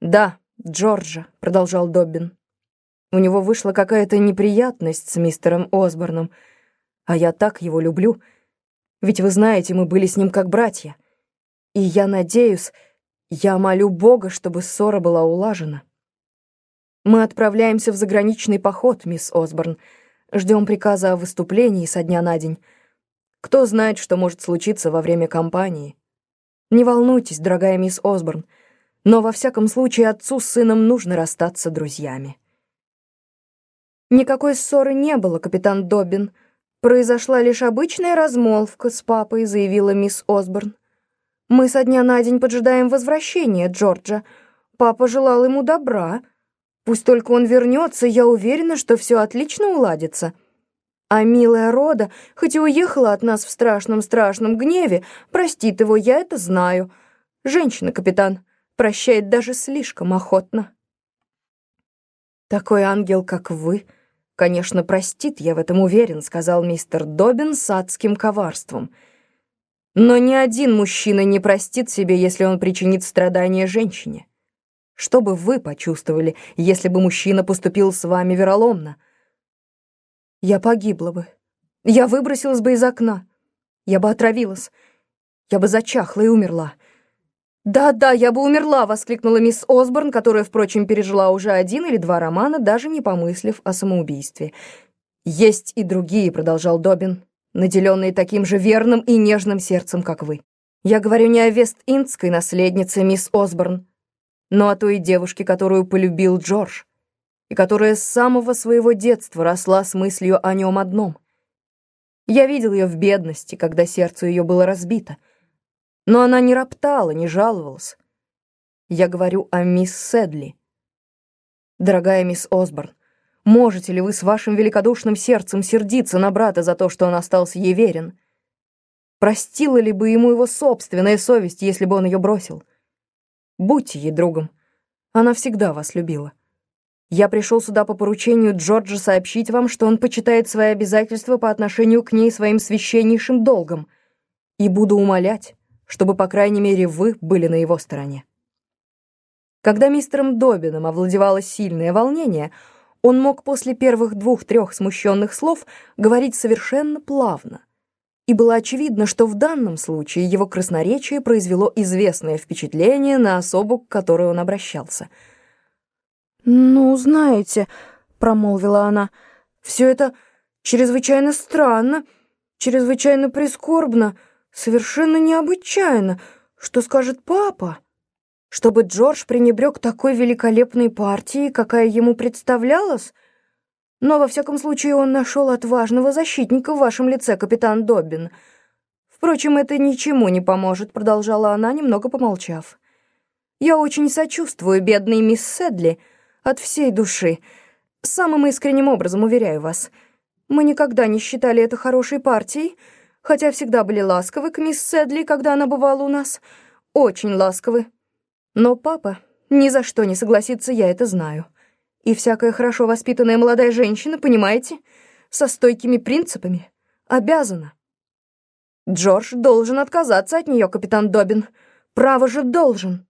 «Да, Джорджа», — продолжал Доббин. «У него вышла какая-то неприятность с мистером Осборном, а я так его люблю. Ведь вы знаете, мы были с ним как братья. И я надеюсь, я молю Бога, чтобы ссора была улажена. Мы отправляемся в заграничный поход, мисс Осборн. Ждем приказа о выступлении со дня на день. Кто знает, что может случиться во время кампании. Не волнуйтесь, дорогая мисс Осборн, но во всяком случае отцу с сыном нужно расстаться друзьями. Никакой ссоры не было, капитан Добин. Произошла лишь обычная размолвка с папой, заявила мисс Осборн. Мы со дня на день поджидаем возвращения Джорджа. Папа желал ему добра. Пусть только он вернется, я уверена, что все отлично уладится. А милая Рода, хоть и уехала от нас в страшном-страшном гневе, простит его, я это знаю. Женщина-капитан прощает даже слишком охотно. «Такой ангел, как вы, конечно, простит, я в этом уверен», сказал мистер Добин с адским коварством. «Но ни один мужчина не простит себе, если он причинит страдания женщине. Что бы вы почувствовали, если бы мужчина поступил с вами вероломно?» Я погибла бы. Я выбросилась бы из окна. Я бы отравилась. Я бы зачахла и умерла. «Да-да, я бы умерла!» — воскликнула мисс Осборн, которая, впрочем, пережила уже один или два романа, даже не помыслив о самоубийстве. «Есть и другие», — продолжал Добин, наделенные таким же верным и нежным сердцем, как вы. Я говорю не о вест-индской наследнице мисс Осборн, но о той девушке, которую полюбил Джордж и которая с самого своего детства росла с мыслью о нем одном. Я видел ее в бедности, когда сердце ее было разбито, но она не роптала, не жаловалась. Я говорю о мисс Седли. Дорогая мисс Осборн, можете ли вы с вашим великодушным сердцем сердиться на брата за то, что он остался ей верен? Простила ли бы ему его собственная совесть, если бы он ее бросил? Будьте ей другом. Она всегда вас любила. Я пришел сюда по поручению Джорджа сообщить вам, что он почитает свои обязательства по отношению к ней своим священнейшим долгом, и буду умолять, чтобы, по крайней мере, вы были на его стороне. Когда мистером Добином овладевало сильное волнение, он мог после первых двух-трех смущенных слов говорить совершенно плавно. И было очевидно, что в данном случае его красноречие произвело известное впечатление на особу, к которой он обращался — «Ну, знаете», — промолвила она, — «все это чрезвычайно странно, чрезвычайно прискорбно, совершенно необычайно. Что скажет папа? Чтобы Джордж пренебрег такой великолепной партией, какая ему представлялась? Но, во всяком случае, он нашел отважного защитника в вашем лице, капитан Доббин. Впрочем, это ничему не поможет», — продолжала она, немного помолчав. «Я очень сочувствую бедной мисс Седли». От всей души. Самым искренним образом, уверяю вас. Мы никогда не считали это хорошей партией, хотя всегда были ласковы к мисс Седли, когда она бывала у нас. Очень ласковы. Но папа ни за что не согласится, я это знаю. И всякая хорошо воспитанная молодая женщина, понимаете, со стойкими принципами, обязана. Джордж должен отказаться от нее, капитан Добин. Право же должен.